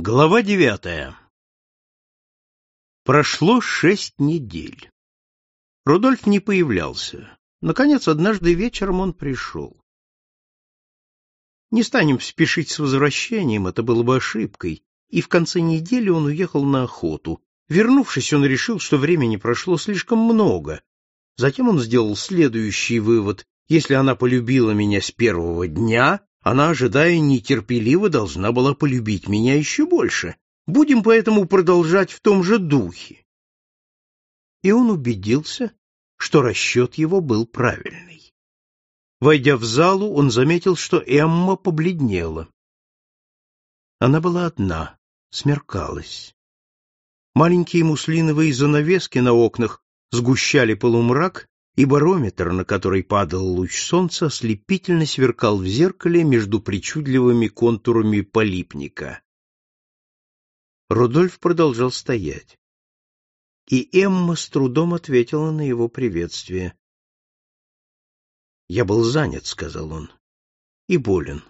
Глава девятая Прошло шесть недель. Рудольф не появлялся. Наконец, однажды вечером он пришел. Не станем спешить с возвращением, это было бы ошибкой, и в конце недели он уехал на охоту. Вернувшись, он решил, что времени прошло слишком много. Затем он сделал следующий вывод. Если она полюбила меня с первого дня, она, ожидая нетерпеливо, должна была полюбить меня еще больше. Будем поэтому продолжать в том же духе. И он убедился, что расчет его был правильный. Войдя в залу, он заметил, что Эмма побледнела. Она была одна, смеркалась. Маленькие муслиновые занавески на окнах сгущали полумрак, и барометр, на который падал луч солнца, ослепительно сверкал в зеркале между причудливыми контурами полипника. Рудольф продолжал стоять. И Эмма с трудом ответила на его приветствие. «Я был занят», — сказал он, — «и болен».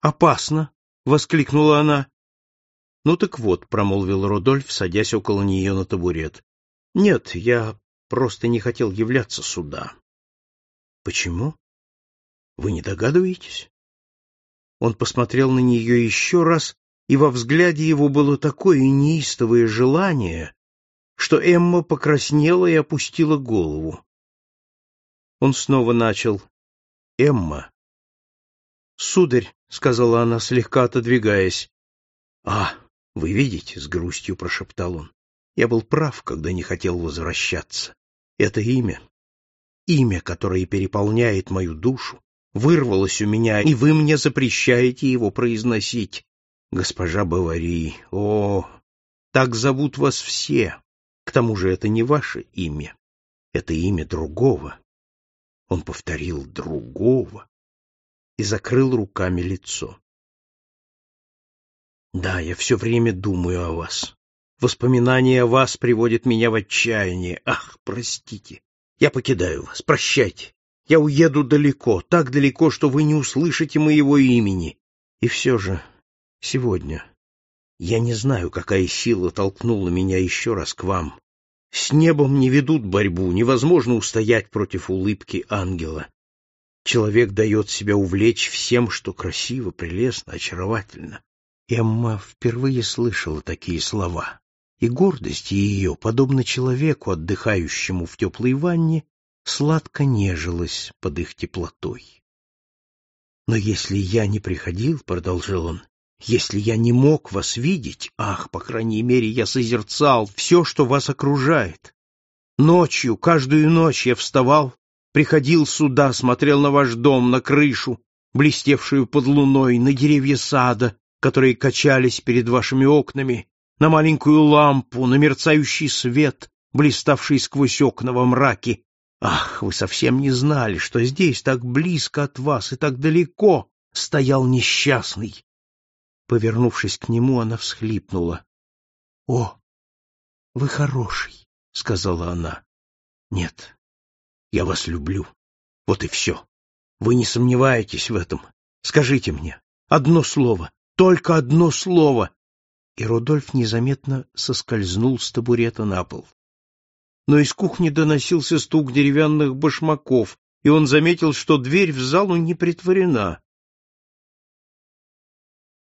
«Опасно!» — воскликнула она. «Ну так вот», — промолвил Рудольф, садясь около нее на табурет. «Нет, я просто не хотел являться сюда. Почему? Вы не догадываетесь? Он посмотрел на нее еще раз, и во взгляде его было такое неистовое желание, что Эмма покраснела и опустила голову. Он снова начал. «Эмма». «Сударь», — сказала она, слегка отодвигаясь. «А, вы видите», — с грустью прошептал он. Я был прав, когда не хотел возвращаться. Это имя, имя, которое переполняет мою душу, вырвалось у меня, и вы мне запрещаете его произносить. Госпожа Бавари, о, так зовут вас все. К тому же это не ваше имя, это имя другого. Он повторил другого и закрыл руками лицо. Да, я все время думаю о вас. Воспоминание о вас приводит меня в отчаяние. Ах, простите. Я покидаю вас. Прощайте. Я уеду далеко, так далеко, что вы не услышите моего имени. И все же сегодня я не знаю, какая сила толкнула меня еще раз к вам. С небом не ведут борьбу, невозможно устоять против улыбки ангела. Человек дает себя увлечь всем, что красиво, прелестно, очаровательно. Эмма впервые слышала такие слова и гордость ее, подобно человеку, отдыхающему в теплой ванне, сладко нежилась под их теплотой. «Но если я не приходил, — продолжал он, — если я не мог вас видеть, ах, по крайней мере, я созерцал все, что вас окружает. Ночью, каждую ночь я вставал, приходил сюда, смотрел на ваш дом, на крышу, блестевшую под луной, на деревья сада, которые качались перед вашими окнами, на маленькую лампу, на мерцающий свет, блиставший сквозь окна во мраке. Ах, вы совсем не знали, что здесь, так близко от вас и так далеко, стоял несчастный. Повернувшись к нему, она всхлипнула. — О, вы хороший, — сказала она. — Нет, я вас люблю. Вот и все. Вы не сомневаетесь в этом. Скажите мне одно слово, только одно слово, и Рудольф незаметно соскользнул с табурета на пол. Но из кухни доносился стук деревянных башмаков, и он заметил, что дверь в залу не притворена.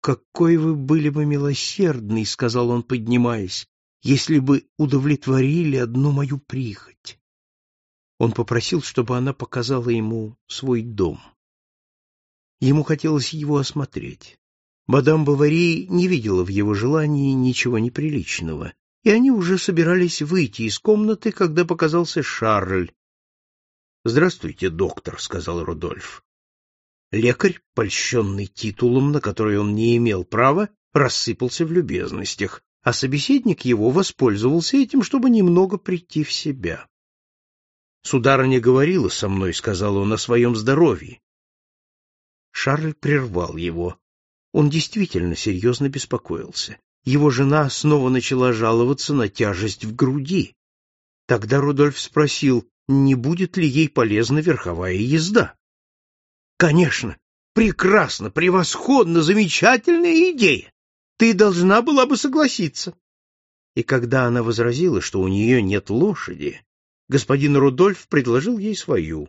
«Какой вы были бы милосердный, — сказал он, поднимаясь, — если бы удовлетворили одну мою прихоть!» Он попросил, чтобы она показала ему свой дом. Ему хотелось его осмотреть. Мадам Бавари не видела в его желании ничего неприличного, и они уже собирались выйти из комнаты, когда показался Шарль. «Здравствуйте, доктор», — сказал Рудольф. Лекарь, польщенный титулом, на который он не имел права, рассыпался в любезностях, а собеседник его воспользовался этим, чтобы немного прийти в себя. «Сударыня говорила со мной», — сказал он, — «о своем здоровье». Шарль прервал его. Он действительно серьезно беспокоился. Его жена снова начала жаловаться на тяжесть в груди. Тогда Рудольф спросил, не будет ли ей полезна верховая езда. Конечно, прекрасно, превосходно, замечательная идея. ты должна была бы согласиться. И когда она возразила, что у нее нет лошади, господин Рудольф предложил ей свою.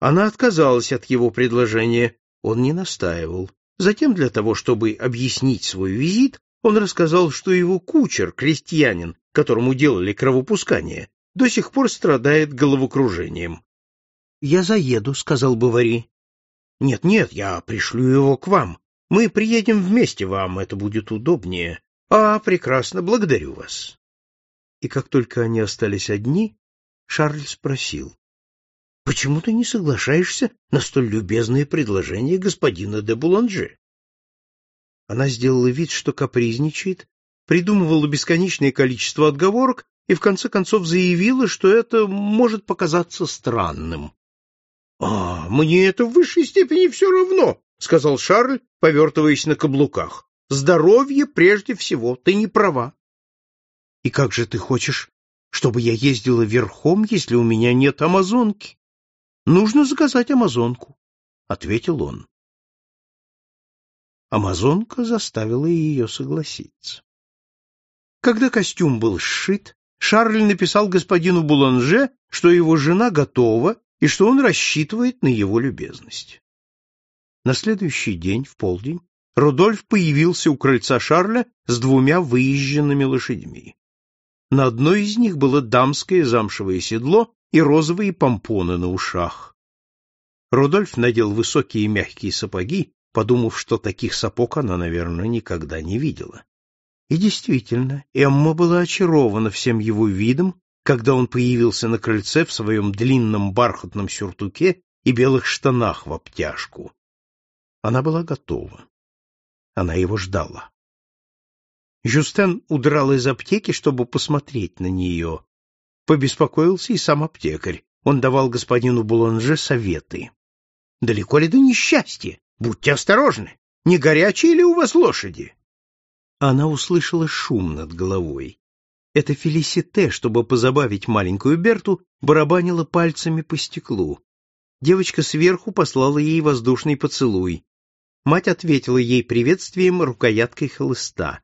Она отказалась от его предложения, он не настаивал. Затем, для того, чтобы объяснить свой визит, он рассказал, что его кучер, крестьянин, которому делали кровопускание, до сих пор страдает головокружением. — Я заеду, — сказал Бавари. — Нет, нет, я пришлю его к вам. Мы приедем вместе, вам это будет удобнее. А, прекрасно, благодарю вас. И как только они остались одни, Шарль спросил. — Почему ты не соглашаешься на столь любезное предложение господина де Буланже? Она сделала вид, что капризничает, придумывала бесконечное количество отговорок и в конце концов заявила, что это может показаться странным. — А, мне это в высшей степени все равно, — сказал Шарль, повертываясь на каблуках. — Здоровье прежде всего, ты не права. — И как же ты хочешь, чтобы я ездила верхом, если у меня нет амазонки? — Нужно заказать амазонку, — ответил он. Амазонка заставила ее согласиться. Когда костюм был сшит, Шарль написал господину Буланже, что его жена готова и что он рассчитывает на его любезность. На следующий день, в полдень, Рудольф появился у крыльца Шарля с двумя выезженными лошадьми. На одной из них было дамское замшевое седло и розовые помпоны на ушах. Рудольф надел высокие мягкие сапоги, подумав, что таких сапог она, наверное, никогда не видела. И действительно, Эмма была очарована всем его видом, когда он появился на крыльце в своем длинном бархатном сюртуке и белых штанах в обтяжку. Она была готова. Она его ждала. Жюстен удрал из аптеки, чтобы посмотреть на нее. Побеспокоился и сам аптекарь. Он давал господину Буланже советы. «Далеко ли до несчастья? Будьте осторожны! Не горячие ли у вас лошади?» Она услышала шум над головой. Это Фелисите, чтобы позабавить маленькую Берту, барабанила пальцами по стеклу. Девочка сверху послала ей воздушный поцелуй. Мать ответила ей приветствием рукояткой хлыста.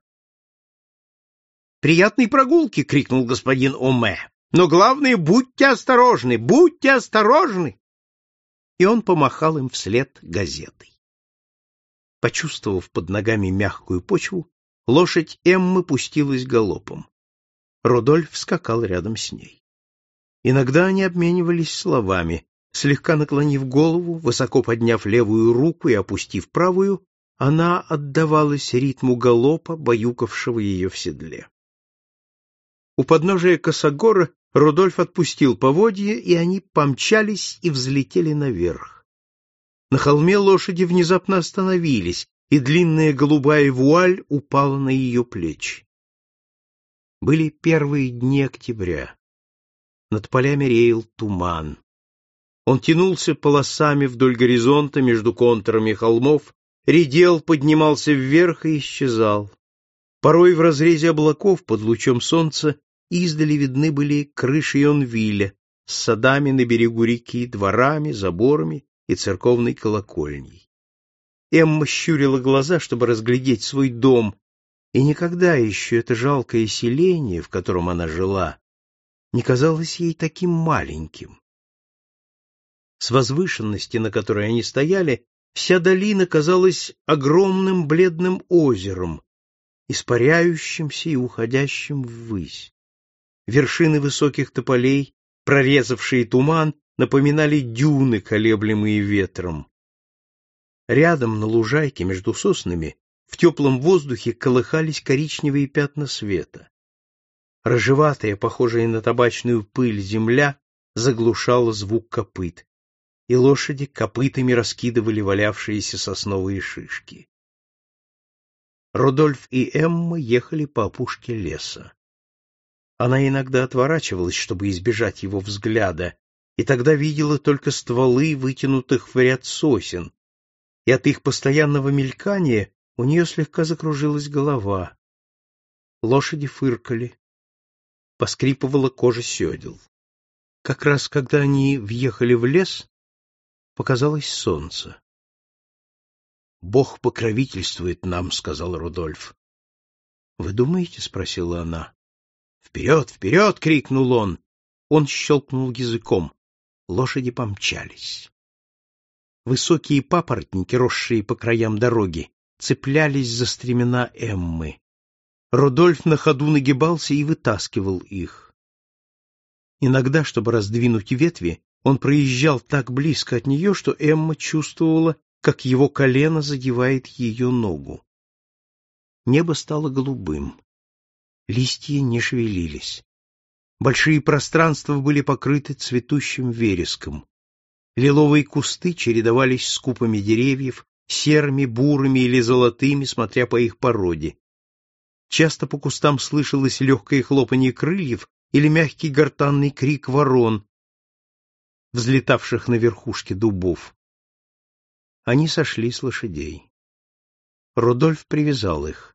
«Приятной прогулки!» — крикнул господин Оме. «Но главное, будьте осторожны! Будьте осторожны!» И он помахал им вслед газетой. Почувствовав под ногами мягкую почву, лошадь Эммы пустилась галопом. Рудольф скакал рядом с ней. Иногда они обменивались словами. Слегка наклонив голову, высоко подняв левую руку и опустив правую, она отдавалась ритму галопа, баюкавшего ее в седле. У подножия косогора Рудольф отпустил поводья, и они помчались и взлетели наверх. На холме лошади внезапно остановились, и длинная голубая вуаль упала на ее плечи. Были первые дни октября. Над полями реял туман. Он тянулся полосами вдоль горизонта между контурами холмов, редел, поднимался вверх и исчезал. Порой в разрезе облаков под лучом солнца издали видны были крыши Йонвиля с садами на берегу реки, дворами, заборами и церковной колокольней. Эмма щурила глаза, чтобы разглядеть свой дом, и никогда еще это жалкое селение, в котором она жила, не казалось ей таким маленьким. С возвышенности, на которой они стояли, вся долина казалась огромным бледным озером, испаряющимся и уходящим ввысь. Вершины высоких тополей, прорезавшие туман, напоминали дюны, колеблемые ветром. Рядом, на лужайке между соснами, в теплом воздухе колыхались коричневые пятна света. Рыжеватая, похожая на табачную пыль, земля заглушала звук копыт, и лошади копытами раскидывали валявшиеся сосновые шишки. Рудольф и Эмма ехали по опушке леса. Она иногда отворачивалась, чтобы избежать его взгляда, и тогда видела только стволы вытянутых в ряд сосен, и от их постоянного мелькания у нее слегка закружилась голова. Лошади фыркали, поскрипывала кожа седел. Как раз когда они въехали в лес, показалось солнце. «Бог покровительствует нам», — сказал Рудольф. Вы думаете? — спросила она. «Вперед, вперед!» — крикнул он. Он щелкнул языком. Лошади помчались. Высокие папоротники, росшие по краям дороги, цеплялись за стремена Эммы. Рудольф на ходу нагибался и вытаскивал их. Иногда, чтобы раздвинуть ветви, он проезжал так близко от нее, что Эмма чувствовала, как его колено задевает ее ногу. Небо стало голубым. Листья не шевелились. Большие пространства были покрыты цветущим вереском. Лиловые кусты чередовались с купами деревьев, серыми, бурыми или золотыми, смотря по их породе. Часто по кустам слышалось легкое хлопанье крыльев или мягкий гортанный крик ворон, взлетавших на верхушке дубов. Они сошли с лошадей. Рудольф привязал их.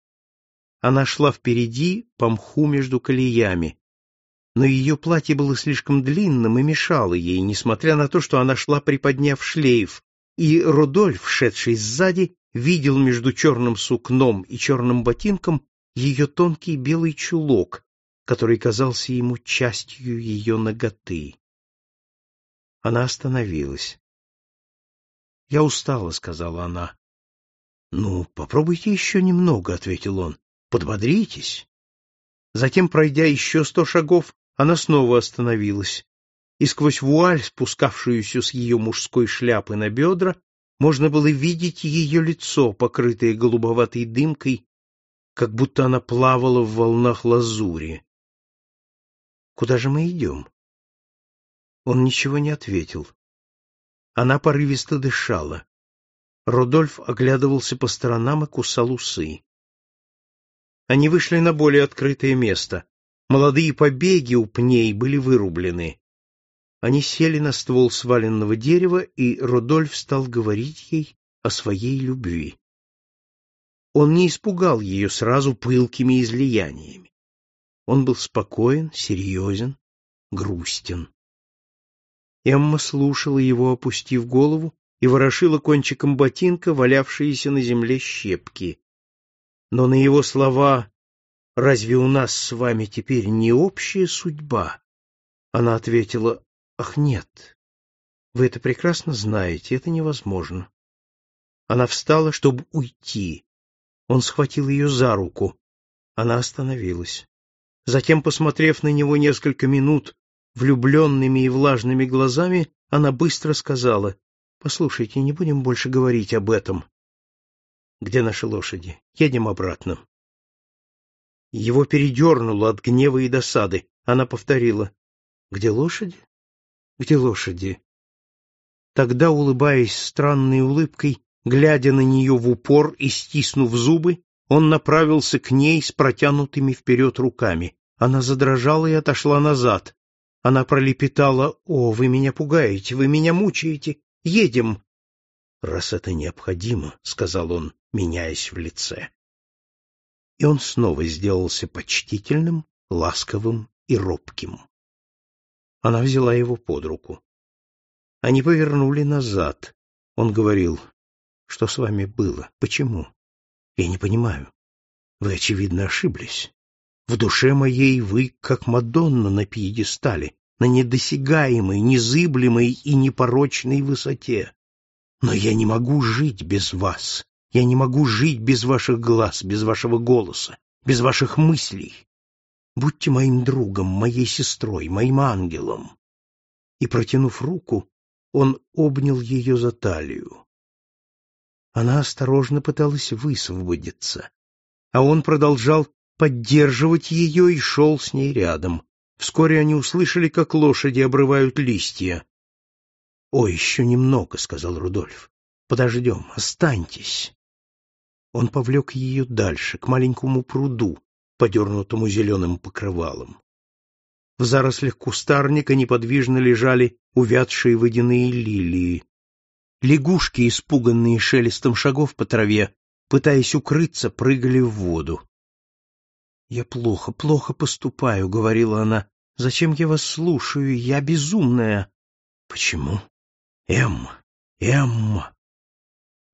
Она шла впереди по мху между колеями, но ее платье было слишком длинным и мешало ей, несмотря на то, что она шла приподняв шлейф, и Рудольф, шедший сзади, видел между черным сукном и черным ботинком ее тонкий белый чулок, который казался ему частью ее ноготы. Она остановилась. — Я устала, — сказала она. — Ну, попробуйте еще немного, — ответил он. — Подбодритесь. Затем, пройдя еще сто шагов, она снова остановилась, и сквозь вуаль, спускавшуюся с ее мужской шляпы на бедра, можно было видеть ее лицо, покрытое голубоватой дымкой, как будто она плавала в волнах лазури. «Куда же мы идем?» Он ничего не ответил. Она порывисто дышала. Рудольф оглядывался по сторонам и кусал усы. Они вышли на более открытое место. Молодые побеги у пней были вырублены. Они сели на ствол сваленного дерева, и Рудольф стал говорить ей о своей любви. Он не испугал ее сразу пылкими излияниями. Он был спокоен, серьезен, грустен. Эмма слушала его, опустив голову, и ворошила кончиком ботинка валявшиеся на земле щепки. Но на его слова «Разве у нас с вами теперь не общая судьба?» Она ответила «Ах, нет, вы это прекрасно знаете, это невозможно». Она встала, чтобы уйти. Он схватил ее за руку. Она остановилась. Затем, посмотрев на него несколько минут влюбленными и влажными глазами, она быстро сказала, «Послушайте, не будем больше говорить об этом». «Где наши лошади? Едем обратно». Его передернуло от гнева и досады. Она повторила, «Где лошади? Где лошади?» Тогда, улыбаясь странной улыбкой, глядя на нее в упор и стиснув зубы, он направился к ней с протянутыми вперед руками. Она задрожала и отошла назад. Она пролепетала, «О, вы меня пугаете, вы меня мучаете, едем!» «Раз это необходимо», — сказал он, меняясь в лице. И он снова сделался почтительным, ласковым и робким. Она взяла его под руку. Они повернули назад. Он говорил, «Что с вами было? Почему? Я не понимаю. Вы, очевидно, ошиблись. В душе моей вы, как Мадонна на пьедестале, на недосягаемой, незыблемой и непорочной высоте. Но я не могу жить без вас. Я не могу жить без ваших глаз, без вашего голоса, без ваших мыслей. Будьте моим другом, моей сестрой, моим ангелом. И, протянув руку, он обнял ее за талию. Она осторожно пыталась высвободиться, а он продолжал поддерживать ее и шел с ней рядом. Вскоре они услышали, как лошади обрывают листья. — Ой, еще немного, — сказал Рудольф. — Подождем, останьтесь. Он повлек ее дальше, к маленькому пруду, подернутому зеленым покрывалом. В зарослях кустарника неподвижно лежали увядшие водяные лилии. Лягушки, испуганные шелестом шагов по траве, пытаясь укрыться, прыгали в воду. «Я плохо, плохо поступаю», — говорила она. «Зачем я вас слушаю? Я безумная». «Почему?» «Эмма, Эмма!»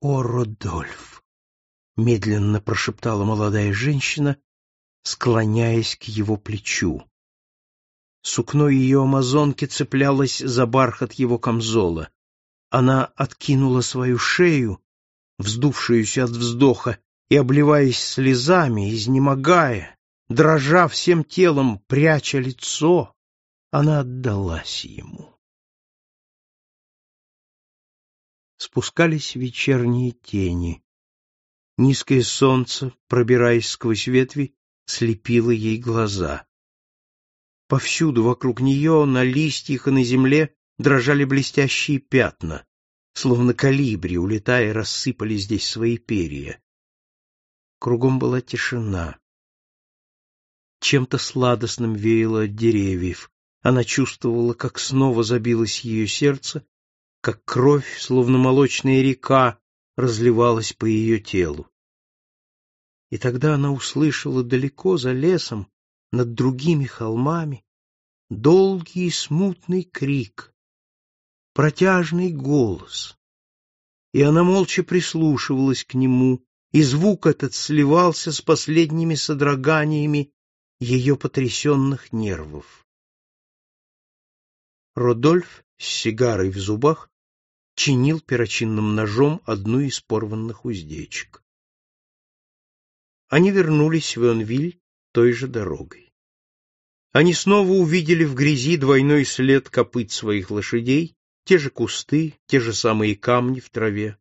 «О, Родольф!» — медленно прошептала молодая женщина склоняясь к его плечу. Сукно ее амазонки цеплялось за бархат его камзола. Она откинула свою шею, вздувшуюся от вздоха, и, обливаясь слезами, изнемогая, дрожа всем телом, пряча лицо, она отдалась ему. Спускались вечерние тени. Низкое солнце, пробираясь сквозь ветви, слепило ей глаза. Повсюду вокруг нее, на листьях и на земле, дрожали блестящие пятна, словно калибри, улетая, рассыпали здесь свои перья. Кругом была тишина. Чем-то сладостным веяло от деревьев. Она чувствовала, как снова забилось ее сердце, как кровь, словно молочная река, разливалась по ее телу. И тогда она услышала далеко за лесом над другими холмами долгий и смутный крик, протяжный голос. И она молча прислушивалась к нему, и звук этот сливался с последними содроганиями ее потрясенных нервов. Родольф с сигарой в зубах чинил перочинным ножом одну из порванных уздечек. Они вернулись в Ионвиль той же дорогой. Они снова увидели в грязи двойной след копыт своих лошадей, те же кусты, те же самые камни в траве.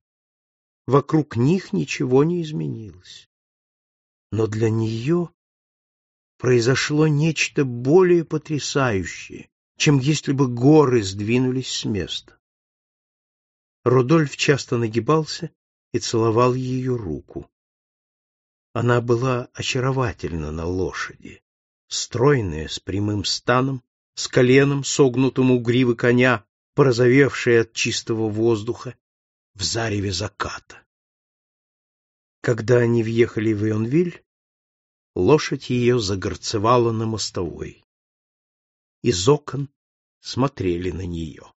Вокруг них ничего не изменилось. Но для нее произошло нечто более потрясающее, чем если бы горы сдвинулись с места. Рудольф часто нагибался и целовал ее руку. Она была очаровательна на лошади, стройная, с прямым станом, с коленом, согнутым у гривы коня, порозовевшая от чистого воздуха, в зареве заката. Когда они въехали в Ионвиль, лошадь ее загорцевала на мостовой. Из окон смотрели на нее.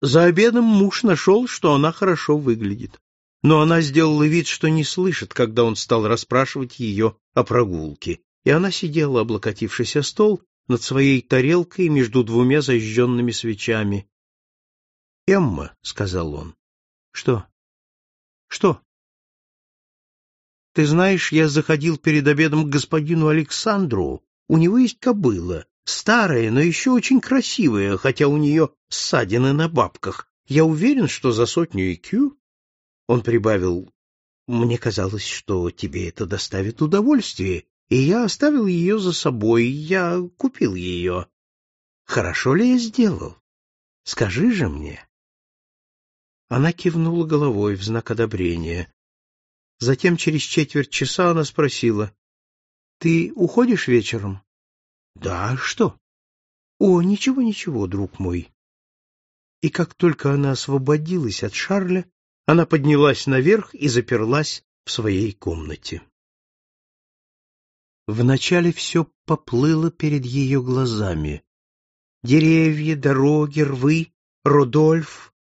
За обедом муж нашел, что она хорошо выглядит но она сделала вид, что не слышит, когда он стал расспрашивать ее о прогулке, и она сидела, облокотившись о стол, над своей тарелкой между двумя зажженными свечами. — Эмма, — сказал он. — Что? — Что? — Ты знаешь, я заходил перед обедом к господину Александру. У него есть кобыла, старая, но еще очень красивая, хотя у нее ссадины на бабках. Я уверен, что за сотню IQ он прибавил, «Мне казалось, что тебе это доставит удовольствие, и я оставил ее за собой, я купил ее. Хорошо ли я сделал? Скажи же мне». Она кивнула головой в знак одобрения. Затем через четверть часа она спросила, «Ты уходишь вечером?» «Да, что?» «О, ничего, ничего, друг мой». И как только она освободилась от Шарля, она поднялась наверх и заперлась в своей комнате. Вначале все поплыло перед ее глазами. Деревья, дороги, рвы, Родольф.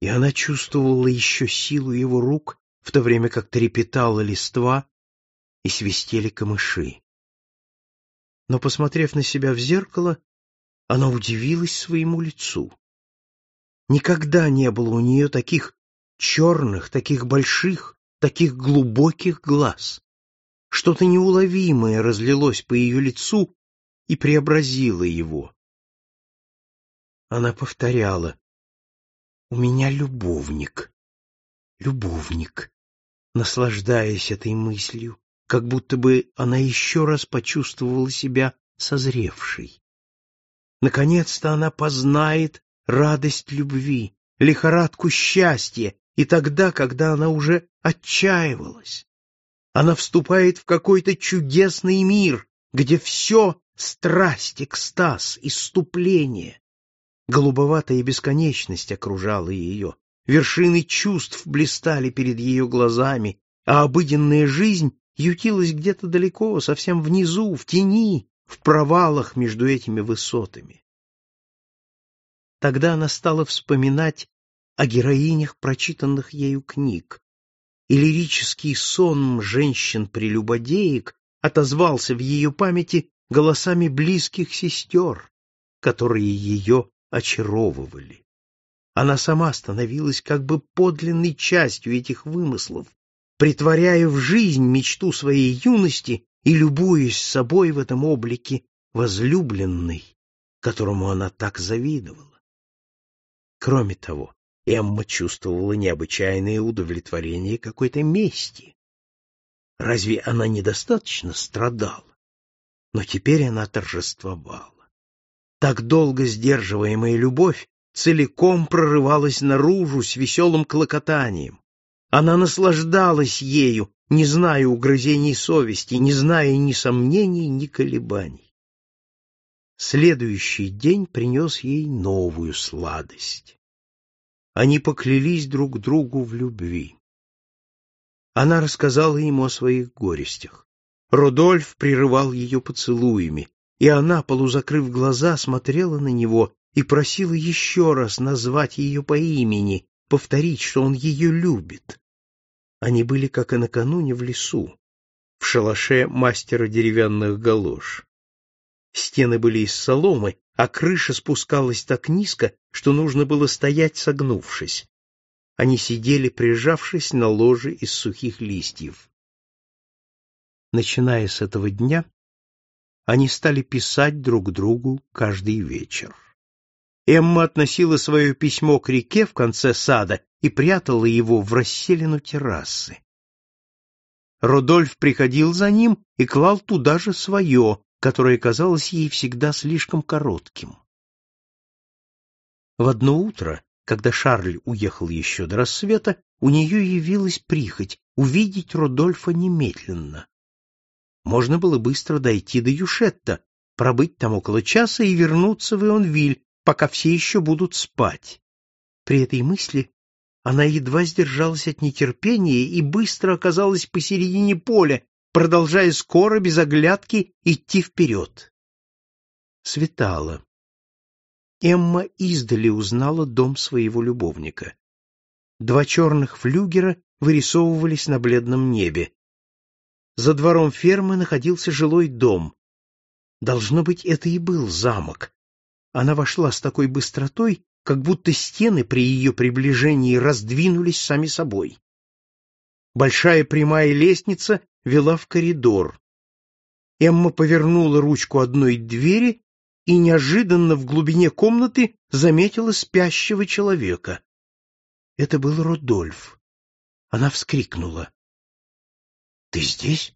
И она чувствовала еще силу его рук, в то время как трепетала листва и свистели камыши. Но, посмотрев на себя в зеркало, она удивилась своему лицу. Никогда не было у нее таких черных, таких больших, таких глубоких глаз. Что-то неуловимое разлилось по ее лицу и преобразило его. Она повторяла, «У меня любовник, любовник», наслаждаясь этой мыслью, как будто бы она еще раз почувствовала себя созревшей. Наконец-то она познает радость любви, лихорадку счастья, и тогда, когда она уже отчаивалась. Она вступает в какой-то чудесный мир, где все — страсть, экстаз, иступление. Голубоватая бесконечность окружала ее, вершины чувств блистали перед ее глазами, а обыденная жизнь ютилась где-то далеко, совсем внизу, в тени, в провалах между этими высотами. Тогда она стала вспоминать о героинях прочитанных ею книг, и лирический сон женщин-прелюбодеек отозвался в ее памяти голосами близких сестер, которые ее очаровывали. Она сама становилась как бы подлинной частью этих вымыслов, притворяя в жизнь мечту своей юности и любуясь собой в этом облике возлюбленной, которому она так завидовала. Кроме того, Эмма чувствовала необычайное удовлетворение какой-то мести. Разве она недостаточно страдала? Но теперь она торжествовала. Так долго сдерживаемая любовь целиком прорывалась наружу с веселым клокотанием. Она наслаждалась ею, не зная угрызений совести, не зная ни сомнений, ни колебаний. Следующий день принес ей новую сладость. Они поклялись друг другу в любви. Она рассказала ему о своих горестях. Родольф прерывал ее поцелуями, и она, полузакрыв глаза, смотрела на него и просила еще раз назвать ее по имени, повторить, что он ее любит. Они были, как и накануне, в лесу, в шалаше мастера деревянных галош. Стены были из соломы, а крыша спускалась так низко, что нужно было стоять согнувшись. Они сидели, прижавшись на ложе из сухих листьев. Начиная с этого дня, они стали писать друг другу каждый вечер. Эмма относила свое письмо к реке в конце сада и прятала его в расселину террасы. Родольф приходил за ним и клал туда же свое, которое казалось ей всегда слишком коротким. В одно утро, когда Шарль уехал еще до рассвета, у нее явилась прихоть увидеть Родольфа немедленно. Можно было быстро дойти до Юшетта, пробыть там около часа и вернуться в Ионвиль, пока все еще будут спать. При этой мысли она едва сдержалась от нетерпения и быстро оказалась посередине поля, продолжая скоро, без оглядки, идти вперед. Светало. Эмма издали узнала дом своего любовника. Два черных флюгера вырисовывались на бледном небе. За двором фермы находился жилой дом. Должно быть, это и был замок. Она вошла с такой быстротой, как будто стены при ее приближении раздвинулись сами собой. Большая прямая лестница вела в коридор. Эмма повернула ручку одной двери и неожиданно в глубине комнаты заметила спящего человека. Это был Родольф. Она вскрикнула. — Ты здесь?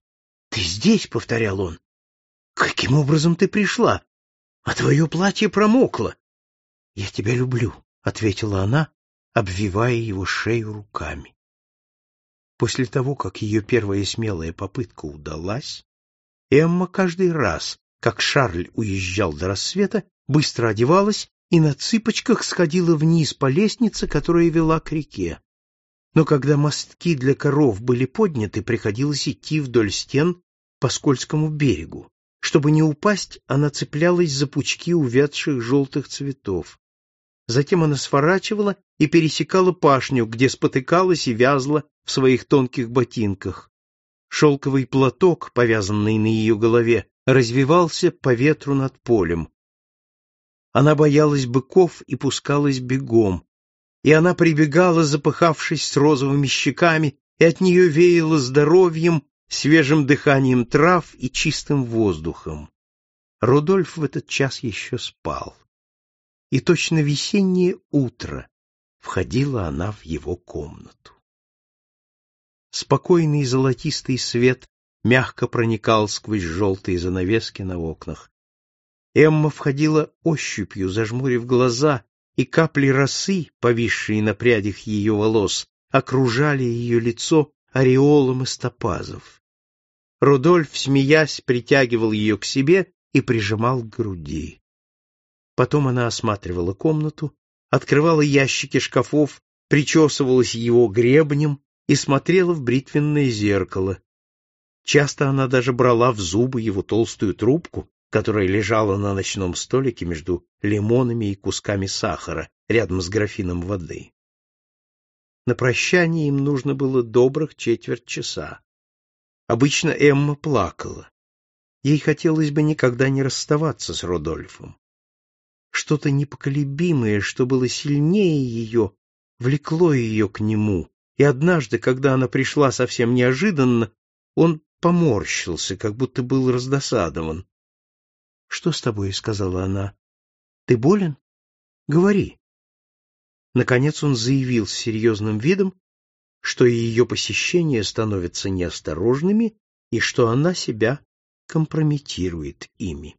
Ты здесь? — повторял он. — Каким образом ты пришла? А твое платье промокло. — Я тебя люблю, — ответила она, обвивая его шею руками. После того, как ее первая смелая попытка удалась, Эмма каждый раз, как Шарль уезжал до рассвета, быстро одевалась и на цыпочках сходила вниз по лестнице, которая вела к реке но когда мостки для коров были подняты, приходилось идти вдоль стен по скользкому берегу. Чтобы не упасть, она цеплялась за пучки увядших желтых цветов. Затем она сворачивала и пересекала пашню, где спотыкалась и вязла в своих тонких ботинках. Шелковый платок, повязанный на ее голове, развивался по ветру над полем. Она боялась быков и пускалась бегом и она прибегала, запыхавшись с розовыми щеками, и от нее веяло здоровьем, свежим дыханием трав и чистым воздухом. Рудольф в этот час еще спал. И точно весеннее утро входила она в его комнату. Спокойный золотистый свет мягко проникал сквозь желтые занавески на окнах. Эмма входила ощупью, зажмурив глаза, и капли росы, повисшие на прядях ее волос, окружали ее лицо ореолом из топазов. Рудольф, смеясь, притягивал ее к себе и прижимал к груди. Потом она осматривала комнату, открывала ящики шкафов, причесывалась его гребнем и смотрела в бритвенное зеркало. Часто она даже брала в зубы его толстую трубку которая лежала на ночном столике между лимонами и кусками сахара рядом с графином воды. На прощание им нужно было добрых четверть часа. Обычно Эмма плакала. Ей хотелось бы никогда не расставаться с Родольфом. Что-то непоколебимое, что было сильнее ее, влекло ее к нему, и однажды, когда она пришла совсем неожиданно, он поморщился, как будто был раздосадован. — Что с тобой? — сказала она. — Ты болен? Говори. Наконец он заявил с серьезным видом, что ее посещения становятся неосторожными и что она себя компрометирует ими.